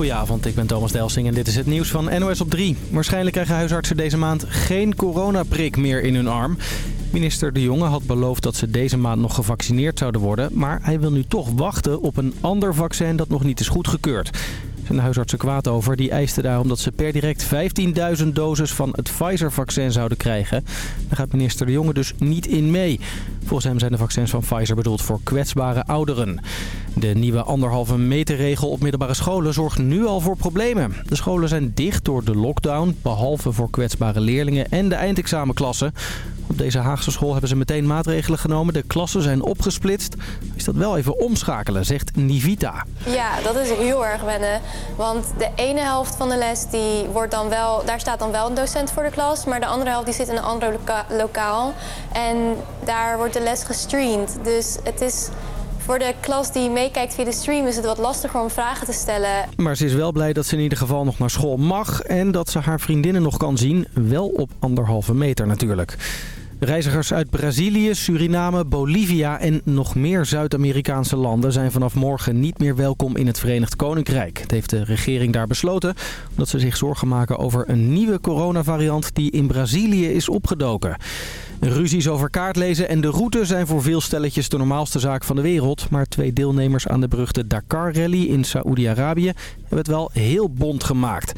Goedenavond, ik ben Thomas Delsing en dit is het nieuws van NOS op 3. Waarschijnlijk krijgen huisartsen deze maand geen coronaprik meer in hun arm. Minister De Jonge had beloofd dat ze deze maand nog gevaccineerd zouden worden... maar hij wil nu toch wachten op een ander vaccin dat nog niet is goedgekeurd de huisartsen kwaad over. Die eisten daarom dat ze per direct 15.000 doses van het Pfizer-vaccin zouden krijgen. Daar gaat minister De Jonge dus niet in mee. Volgens hem zijn de vaccins van Pfizer bedoeld voor kwetsbare ouderen. De nieuwe anderhalve meter regel op middelbare scholen zorgt nu al voor problemen. De scholen zijn dicht door de lockdown, behalve voor kwetsbare leerlingen en de eindexamenklassen. Op deze Haagse school hebben ze meteen maatregelen genomen. De klassen zijn opgesplitst. Is dat wel even omschakelen, zegt Nivita. Ja, dat is heel erg wennen. Want de ene helft van de les, die wordt dan wel, daar staat dan wel een docent voor de klas. Maar de andere helft die zit in een ander lokaal. En daar wordt de les gestreamd. Dus het is voor de klas die meekijkt via de stream is het wat lastiger om vragen te stellen. Maar ze is wel blij dat ze in ieder geval nog naar school mag... en dat ze haar vriendinnen nog kan zien. Wel op anderhalve meter natuurlijk. Reizigers uit Brazilië, Suriname, Bolivia en nog meer Zuid-Amerikaanse landen zijn vanaf morgen niet meer welkom in het Verenigd Koninkrijk. Het heeft de regering daar besloten omdat ze zich zorgen maken over een nieuwe coronavariant die in Brazilië is opgedoken. Ruzies over kaartlezen en de route zijn voor veel stelletjes de normaalste zaak van de wereld. Maar twee deelnemers aan de beruchte Dakar-rally in Saoedi-Arabië hebben het wel heel bond gemaakt.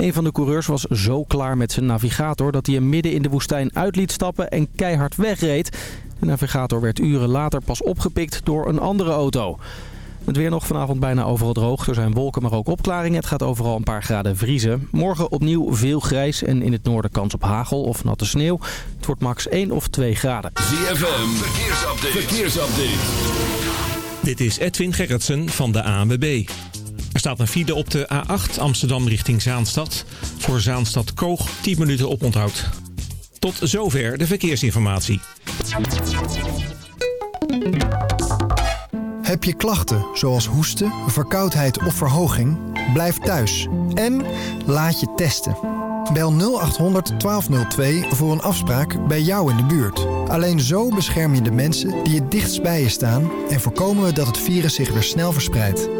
Een van de coureurs was zo klaar met zijn navigator dat hij hem midden in de woestijn uit liet stappen en keihard wegreed. De navigator werd uren later pas opgepikt door een andere auto. Het weer nog vanavond bijna overal droog. Er zijn wolken, maar ook opklaringen. Het gaat overal een paar graden vriezen. Morgen opnieuw veel grijs en in het noorden kans op hagel of natte sneeuw. Het wordt max 1 of 2 graden. ZFM, verkeersupdate. verkeersupdate. Dit is Edwin Gerritsen van de ANWB. Er staat een file op de A8 Amsterdam richting Zaanstad. Voor Zaanstad Koog 10 minuten op onthoud. Tot zover de verkeersinformatie. Heb je klachten zoals hoesten, verkoudheid of verhoging? Blijf thuis en laat je testen. Bel 0800 1202 voor een afspraak bij jou in de buurt. Alleen zo bescherm je de mensen die het dichtst bij je staan... en voorkomen we dat het virus zich weer snel verspreidt.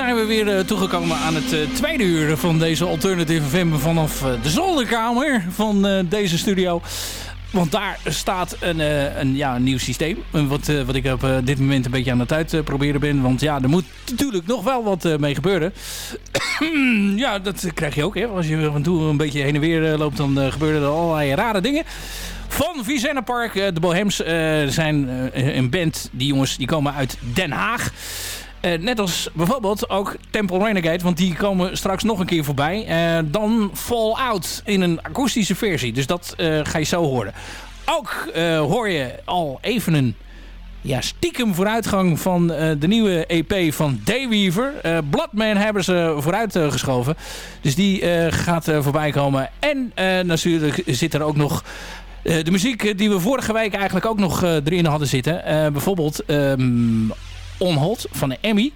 Zijn we weer toegekomen aan het tweede uur van deze Alternative FM vanaf de zolderkamer van deze studio. Want daar staat een, een, ja, nieuw systeem. Wat, wat ik op dit moment een beetje aan het uitproberen ben. Want ja, er moet natuurlijk nog wel wat mee gebeuren. ja, dat krijg je ook. Hè. Als je af en toe een beetje heen en weer loopt, dan gebeuren er allerlei rare dingen van Vicenna Park. Eh, de Bohems eh, zijn eh, een band. Die jongens die komen uit Den Haag. Net als bijvoorbeeld ook Temple Renegade. Want die komen straks nog een keer voorbij. dan Fall Out in een akoestische versie. Dus dat ga je zo horen. Ook hoor je al even een ja, stiekem vooruitgang van de nieuwe EP van Dayweaver. Bloodman hebben ze vooruit geschoven. Dus die gaat voorbij komen. En natuurlijk zit er ook nog eh, de muziek eh, die we vorige week eigenlijk ook nog erin hadden zitten. bijvoorbeeld um, On van de Emmy.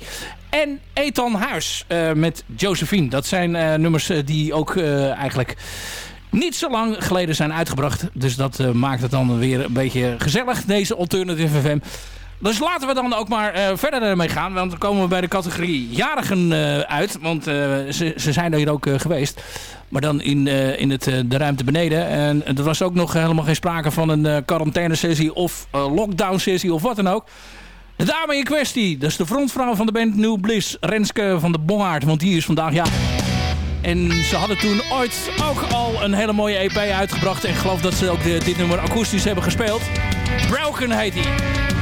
En Ethan Huis met Josephine. Dat zijn nummers die ook eigenlijk niet zo lang geleden zijn uitgebracht. Dus dat maakt het dan weer een beetje gezellig, deze Alternative FM. Dus laten we dan ook maar verder mee gaan. Want dan komen we bij de categorie jarigen uit. Want ze, ze zijn er hier ook geweest. Maar dan in, in het, de ruimte beneden. En er was ook nog helemaal geen sprake van een quarantainesessie of lockdown sessie of wat dan ook. De dame in kwestie, dat is de frontvrouw van de band New Bliss, Renske van de Bongaard. Want die is vandaag, ja... En ze hadden toen ooit ook al een hele mooie EP uitgebracht. En geloof dat ze ook dit nummer akoestisch hebben gespeeld. Broken heet die.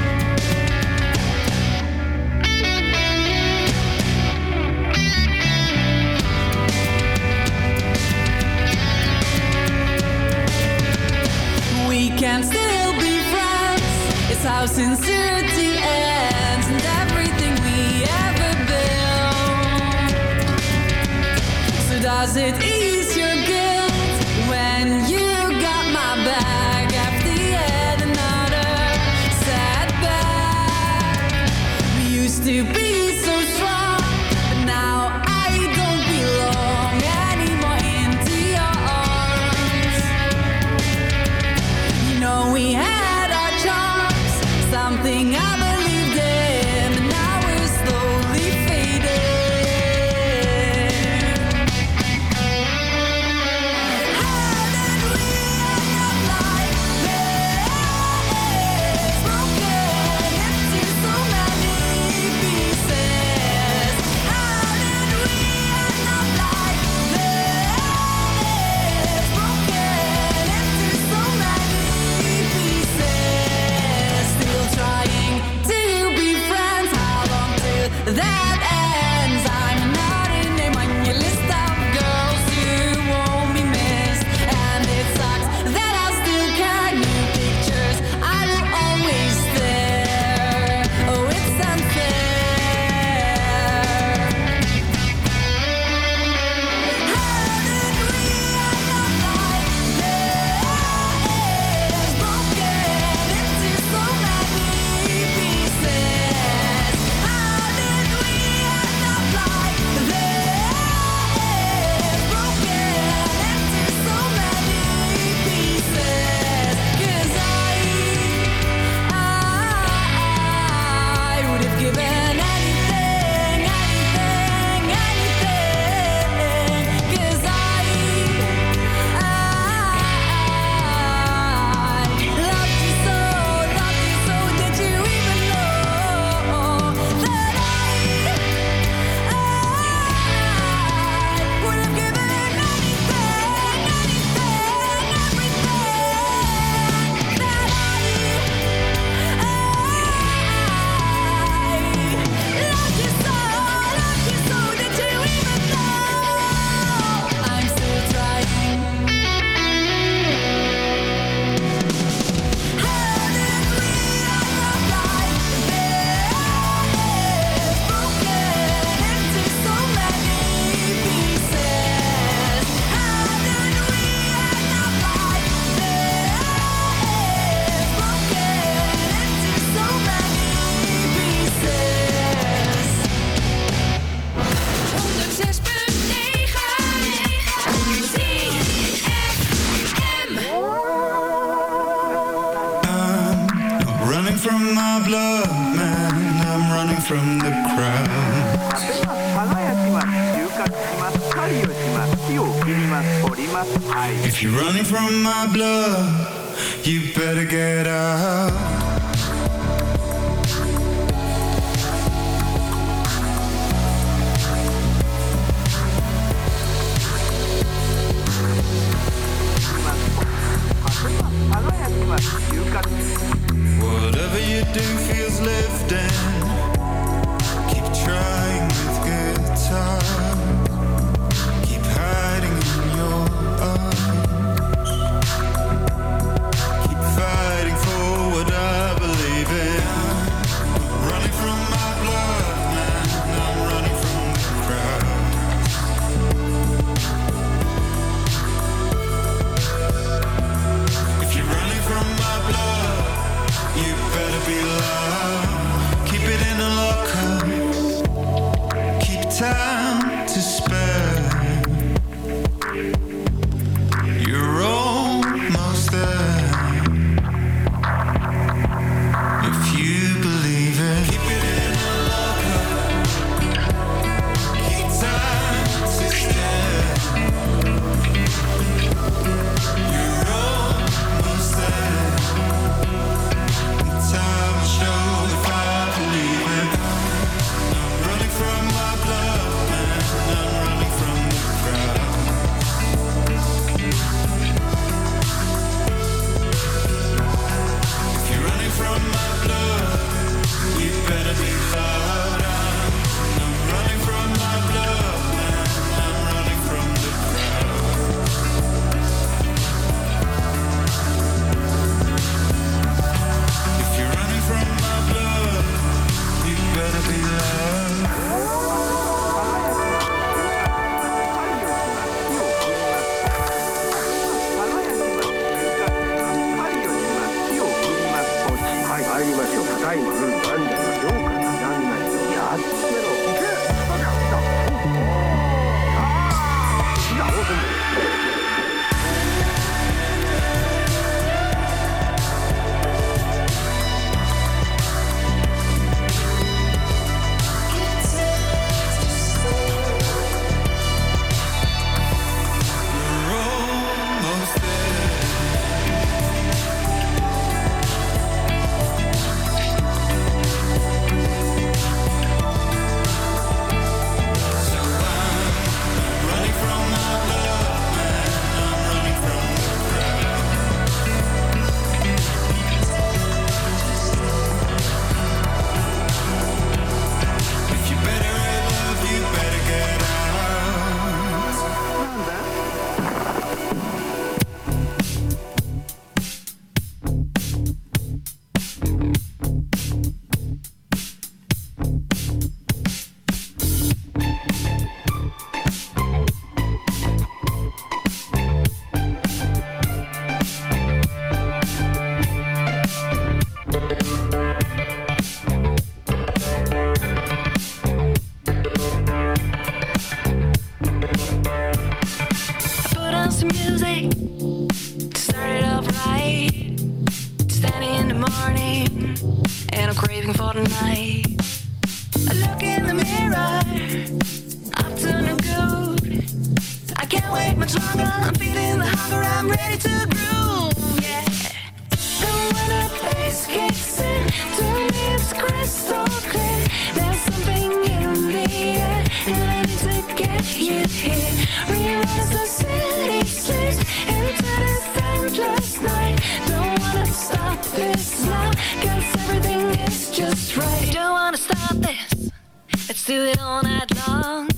it all night long.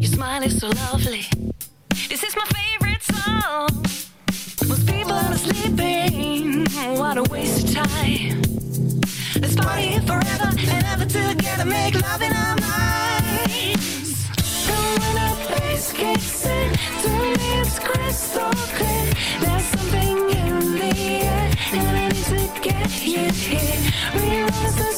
Your smile is so lovely. This is my favorite song. Most people are sleeping. What a waste of time. Let's party forever and ever together. Make love in our minds. And when our bass kicks in, to me it's crystal clear. There's something in the air, and I need to get you here. Realize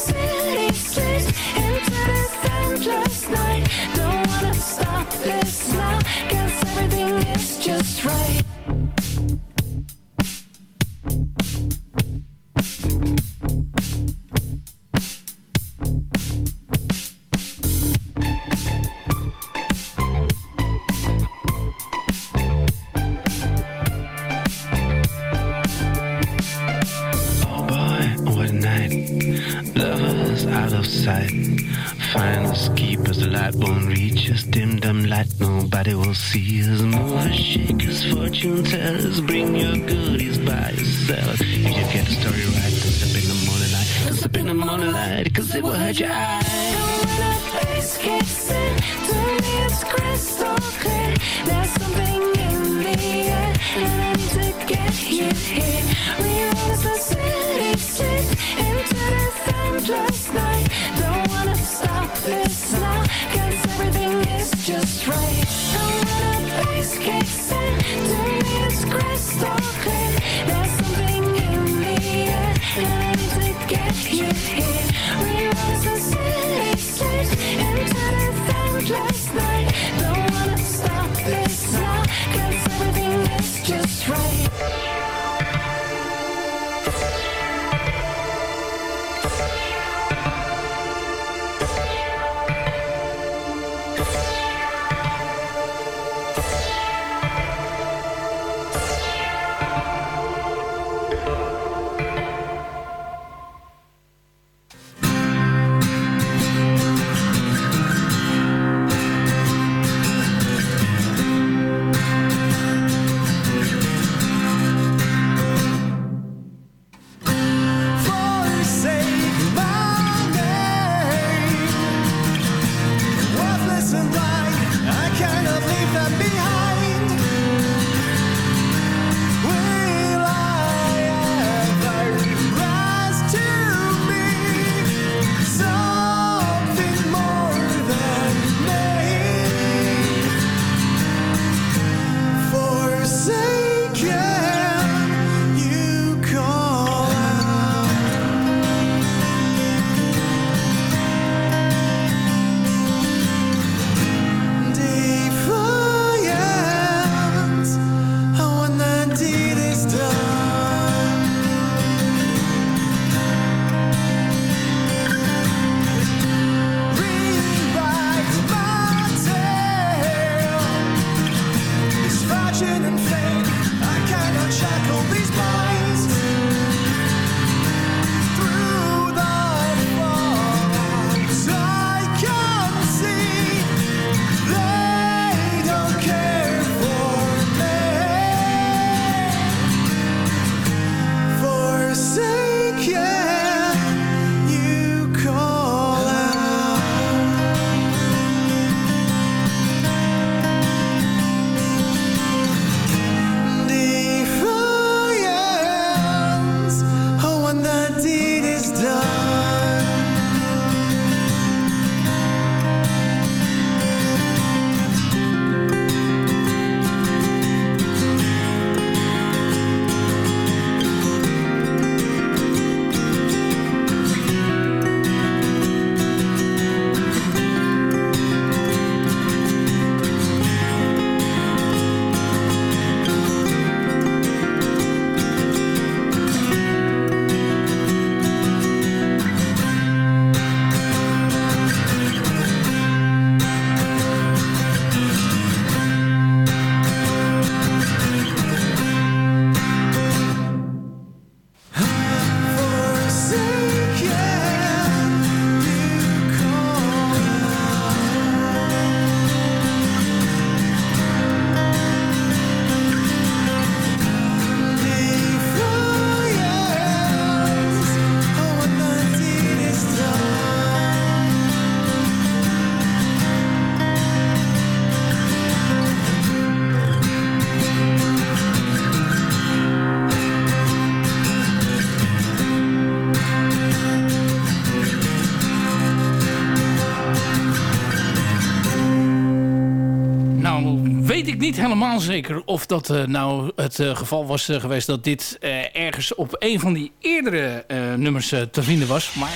niet helemaal zeker of dat eh, nou het eh, geval was eh, geweest dat dit ergens op een van die eerdere nummers te vinden was. Maar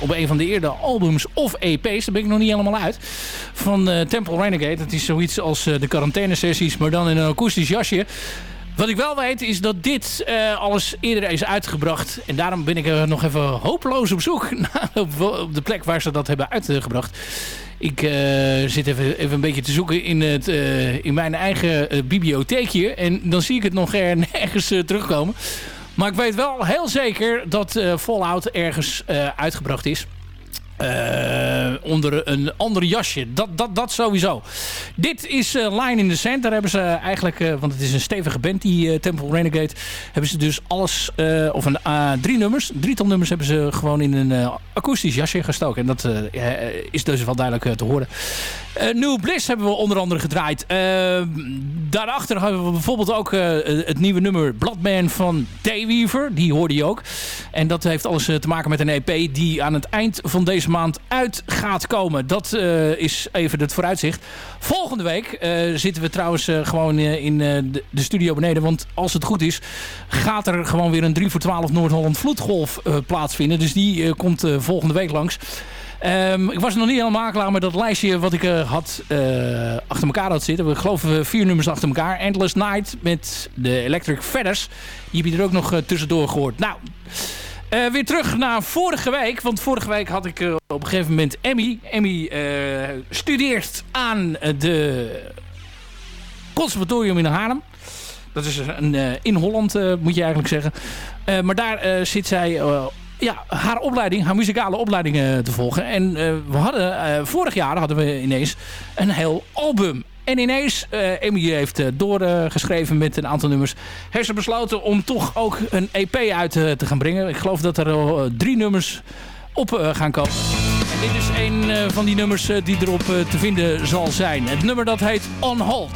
op een van de eerdere albums of EP's, daar ben ik nog niet helemaal uit. Van Temple Renegade. Dat is zoiets als de quarantaine sessies, maar dan in een akoestisch jasje. Wat ik wel weet is dat dit alles eerder is uitgebracht. En daarom ben ik er nog even hopeloos op zoek naar op de plek waar ze dat hebben uitgebracht. Ik eh, zit even, even een beetje te zoeken in, het, eh, in mijn eigen eh, bibliotheekje. En dan zie ik het nog er, terugkomen. Maar ik weet wel heel zeker dat Fallout ergens uitgebracht is. Eh, onder een ander jasje. Dat, dat, dat sowieso. Dit is eh, Line in the Sand. Daar hebben ze eigenlijk, eh, want het is een stevige band, die Temple Renegade. Hebben ze dus alles, of een drie nummers, drietal nummers hebben ze gewoon in een akoestisch jasje gestoken. En dat is dus wel duidelijk te horen. New Bliss hebben we onder andere gedraaid. Daarachter hebben we bijvoorbeeld ook het nieuwe nummer Bloodman van Dayweaver. Die hoorde je ook. En dat heeft alles te maken met een EP die aan het eind van deze maand uit gaat komen. Dat eh, is even het vooruitzicht. Volgende week eh, zitten we trouwens eh, gewoon in de, studio beneden. Want als het goed is, gaat er gewoon weer een 3 voor 12 Noord-Holland vloedgolf plaatsvinden. Dus die komt volgende week langs. Ehm, ik was nog niet helemaal klaar met dat lijstje wat ik had achter elkaar had zitten. We geloven vier nummers achter elkaar. Endless Night met de Electric Feathers. Die heb je er ook nog tussendoor gehoord. Nou, eh, weer terug naar vorige week. Want vorige week had ik eh, op een gegeven moment Emmy. Emmy eh, studeert aan de conservatorium in Haarlem. Dat is een, in Holland, moet je eigenlijk zeggen. Maar daar zit zij ja, haar opleiding, haar muzikale opleiding te volgen. En we hadden, vorig jaar hadden we ineens een heel album. En ineens, Emmy heeft eh, doorgeschreven met een aantal nummers. Heeft ze besloten om toch ook een EP uit eh, te gaan brengen. Ik geloof dat er al drie nummers op gaan komen. En dit is een van die nummers die erop te vinden zal zijn. Het nummer dat heet On Hold.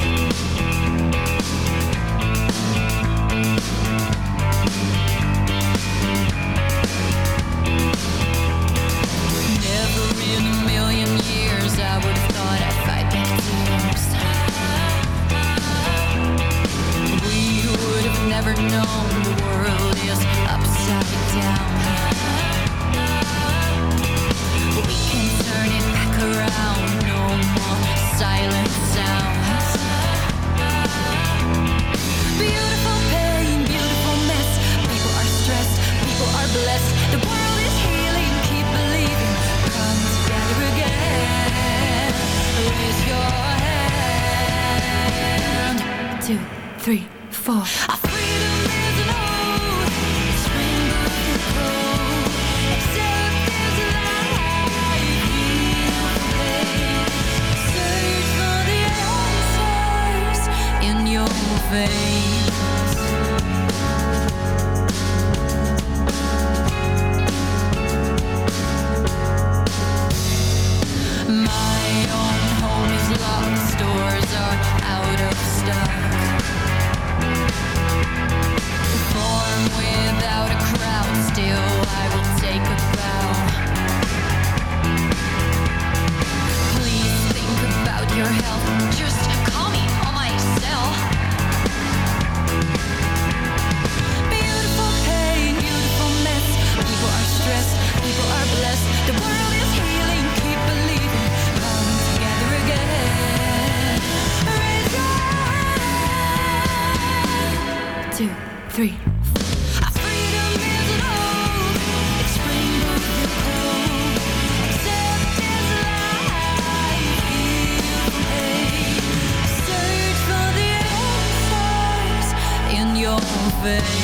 Your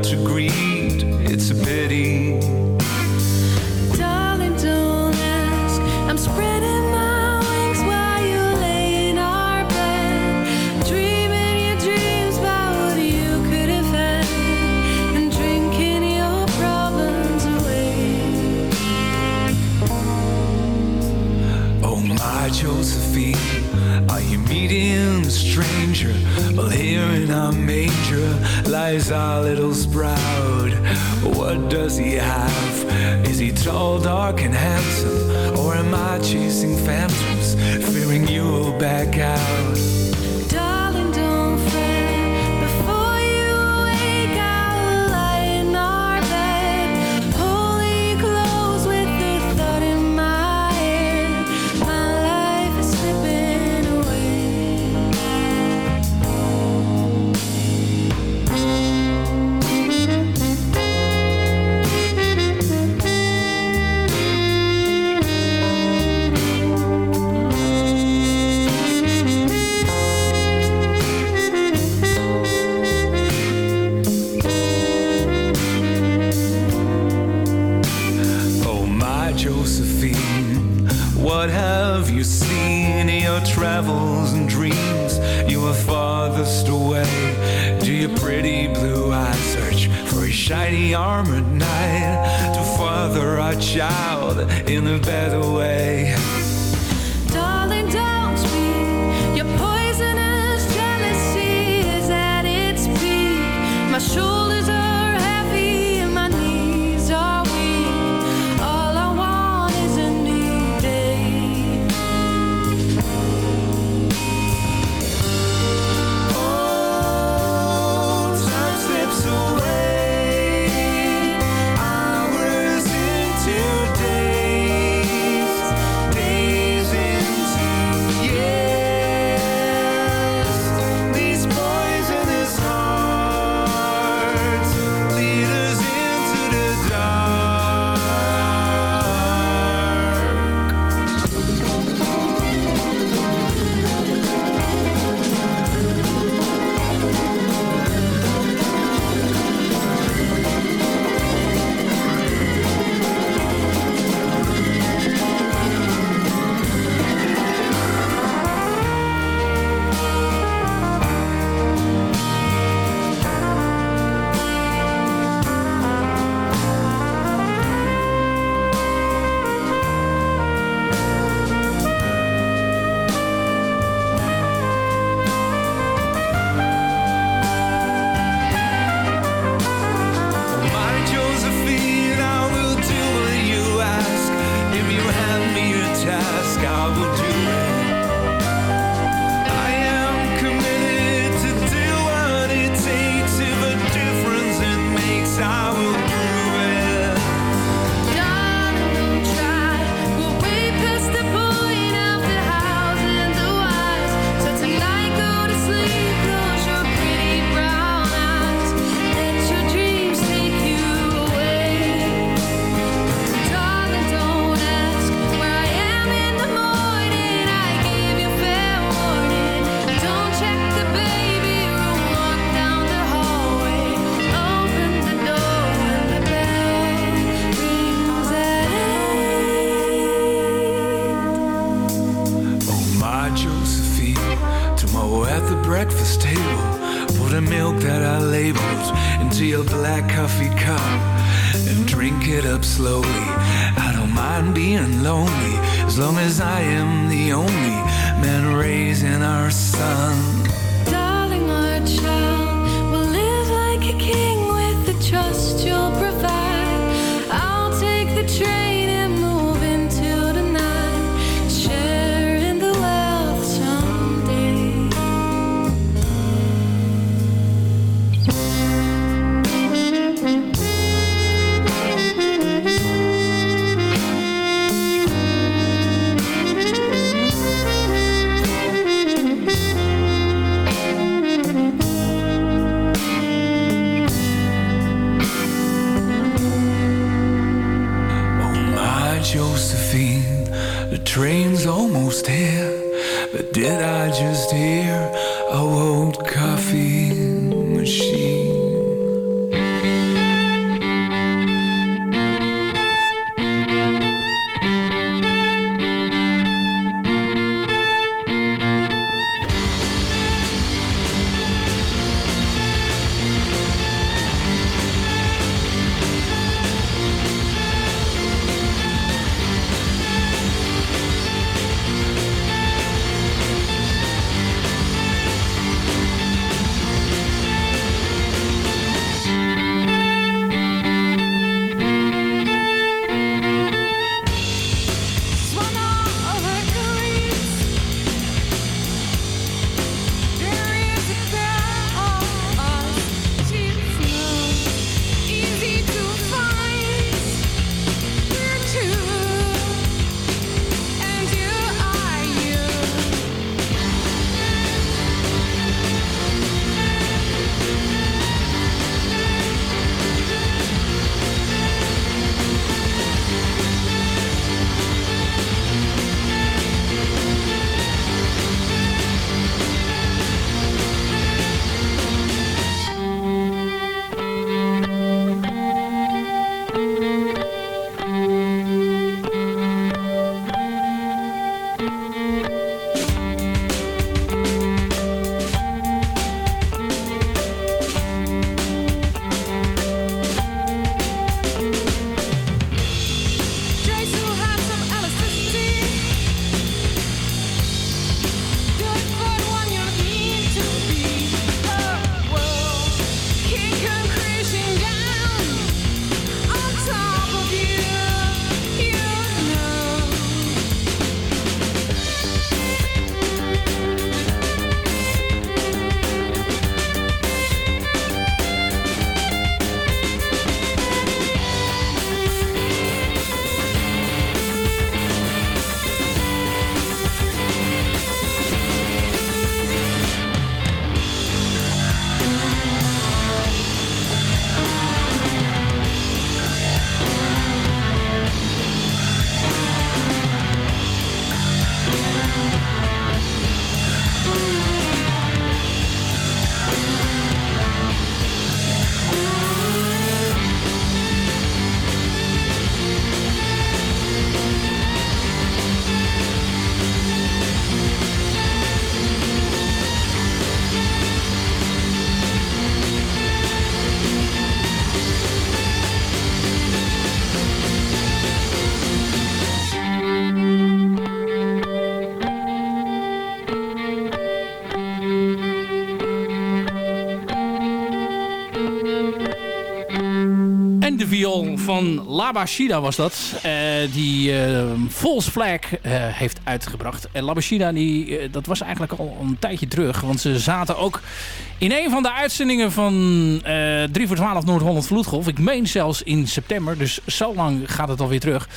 to greet. Child in a better way? Van Labashida was dat. eh, die eh False Flag eh, heeft uitgebracht. En Labashida, die, eh, dat was eigenlijk al een tijdje terug. Want ze zaten ook in een van de uitzendingen van eh 3 voor 12 Noord-Holland Vloedgolf. Ik meen zelfs in september. Dus zo lang gaat het alweer terug.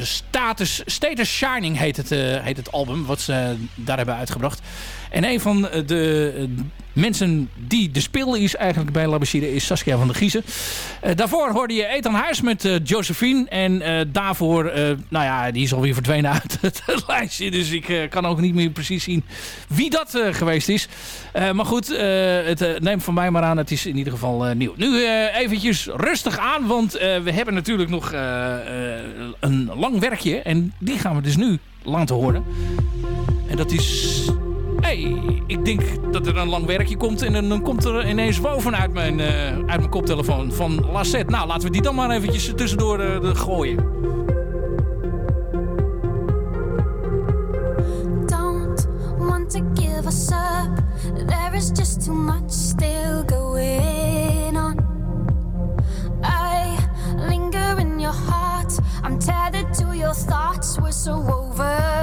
Status, Status Shining heet het, heet het album. Wat ze daar hebben uitgebracht. En een van de mensen die de speel is eigenlijk bij Labashide is Saskia van der Giezen. Eh, daarvoor hoorde je Ethan Huis met eh, Josephine. En eh, daarvoor, nou ja, die is alweer verdwenen uit het lijstje. Dus ik kan ook niet meer precies zien wie dat geweest is. Maar goed, het neemt van mij maar aan. Het is in ieder geval nieuw. Nu eventjes rustig aan. Want we hebben natuurlijk nog een lang werkje. En die gaan we dus nu laten horen. En dat is... Hey, ik denk dat er een lang werkje komt en dan komt er ineens woven uit mijn, eh, uit mijn koptelefoon van Lassette. Nou, laten we die dan maar eventjes tussendoor eh, gooien. don't want to give us up. There is just too much still going on. I linger in your heart. I'm tethered to your thoughts. We're so woven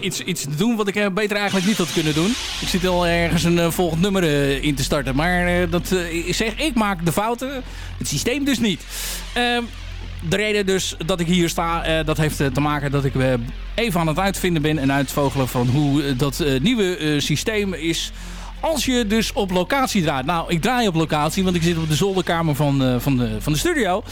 iets, eh, iets, iets te doen wat ik eh, beter eigenlijk niet had kunnen doen. Ik zit al ergens een eh, volgend nummer in te starten. Maar dat, zeg, ik maak de fouten. Het systeem dus niet. Ehm, de reden dus dat ik hier sta, dat heeft te maken dat ik even aan het uitvinden ben en uitvogelen van hoe dat nieuwe systeem is. Als je dus op locatie draait. Nou, ik draai op locatie, want ik zit op de zolderkamer van, van, de, van de studio.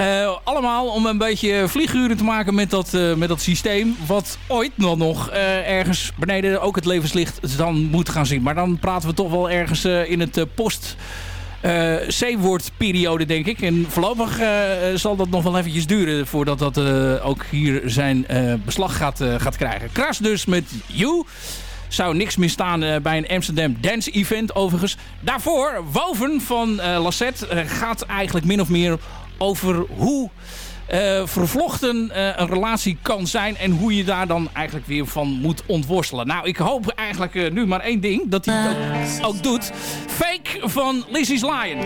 Eh, allemaal om een beetje vlieguren te maken met dat, eh, met dat systeem. Wat ooit nog eh, ergens beneden ook het levenslicht dan moet gaan zien. Maar dan praten we toch wel ergens in het post... eh C-woordperiode, denk ik. En voorlopig zal dat nog wel eventjes duren... voordat dat ook hier zijn beslag gaat, gaat krijgen. Kras dus met You. Zou niks meer staan bij een Amsterdam Dance Event overigens. Daarvoor, Woven van eh Lassette gaat eigenlijk min of meer over hoe eh, vervlochten eh, een relatie kan zijn... en hoe je daar dan eigenlijk weer van moet ontworstelen. Nou, ik hoop eigenlijk eh, nu maar één ding, dat hij het ook, doet. Fake van Lizzie's Lion.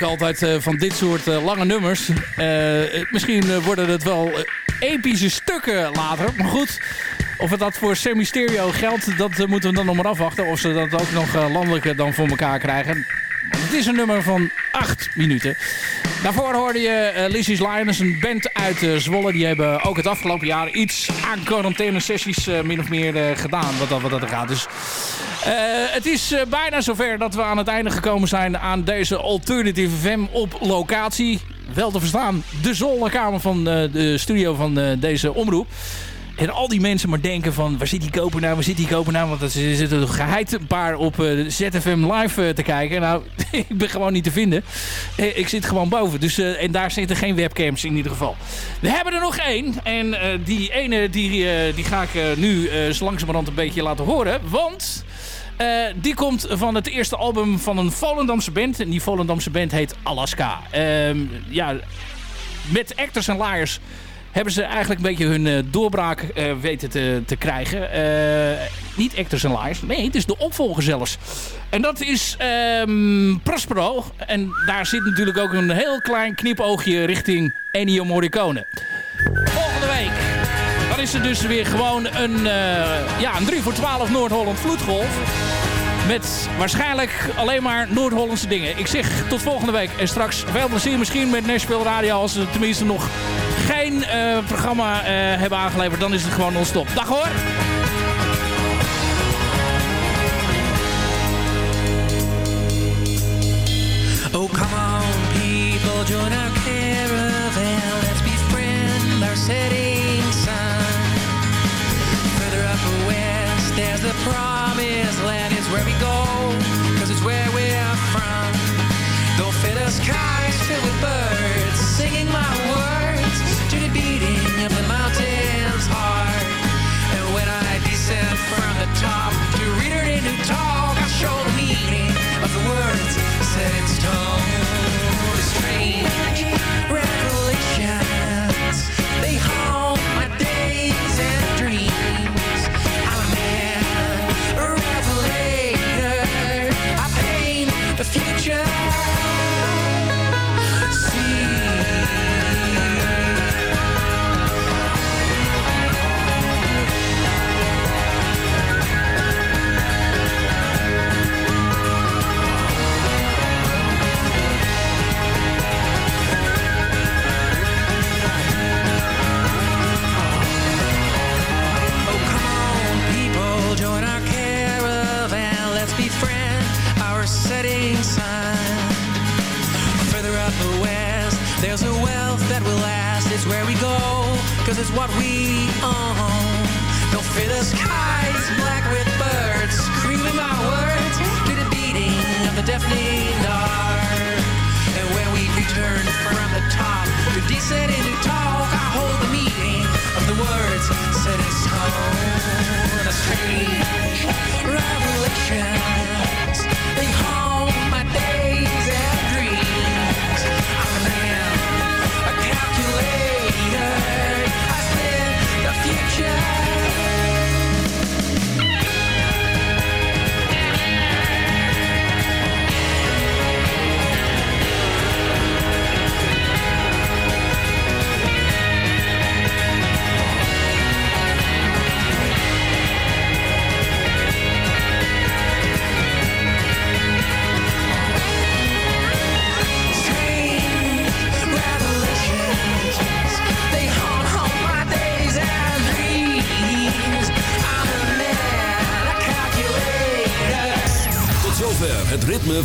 Leuk altijd eh, van dit soort eh, lange nummers. Eh, misschien worden het wel epische stukken later. Maar goed, of het dat voor Semi-Stereo geldt, dat moeten we dan nog maar afwachten. Of ze dat ook nog landelijk dan voor elkaar krijgen. Het is een nummer van 8 minuten. Daarvoor hoorde je eh Lizzie's Lions, een band uit Zwolle. Die hebben ook het afgelopen jaar iets aan quarantaine-sessies min of meer gedaan. Wat dat, wat dat er gaat. Dus het is eh, bijna zover dat we aan het einde gekomen zijn aan deze Alternative FM op locatie. Wel te verstaan, de zolderkamer van eh, de studio van eh, deze omroep. En al die mensen maar denken van, waar zit die koper nou, waar zit die koper nou? Want er zitten geheid een paar op eh, ZFM live eh, te kijken. Nou, ik ben gewoon niet te vinden. Eh, ik zit gewoon boven. Dus, en daar zitten geen webcams in ieder geval. We hebben er nog één. En die ene die, die ga ik nu zo langzamerhand een beetje laten horen. Want... die komt van het eerste album van een Volendamse band. En die Volendamse band heet Alaska. Ehm, ja, met Actors and Liars hebben ze eigenlijk een beetje hun eh, doorbraak eh, weten te, te krijgen. Eh, niet Actors and Liars. Nee, het is de opvolger zelfs. En dat is ehm, Prospero. En daar zit natuurlijk ook een heel klein knipoogje richting Ennio Morricone. Volgende week. Dan is er dus weer gewoon een, ja, een 3 voor 12 Noord-Holland vloedgolf. Met waarschijnlijk alleen maar Noord-Hollandse dingen. Ik zeg tot volgende week. En straks veel plezier misschien met Nashville Radio. Als ze tenminste nog geen eh, programma eh, hebben aangeleverd. Dan is het gewoon non-stop. Dag hoor! Oh, come on, people, join our caravan. Let's befriend our setting sun. Further up west, there's the. It's where we go, cause it's where we're from. Don't fit the skies filled with birds,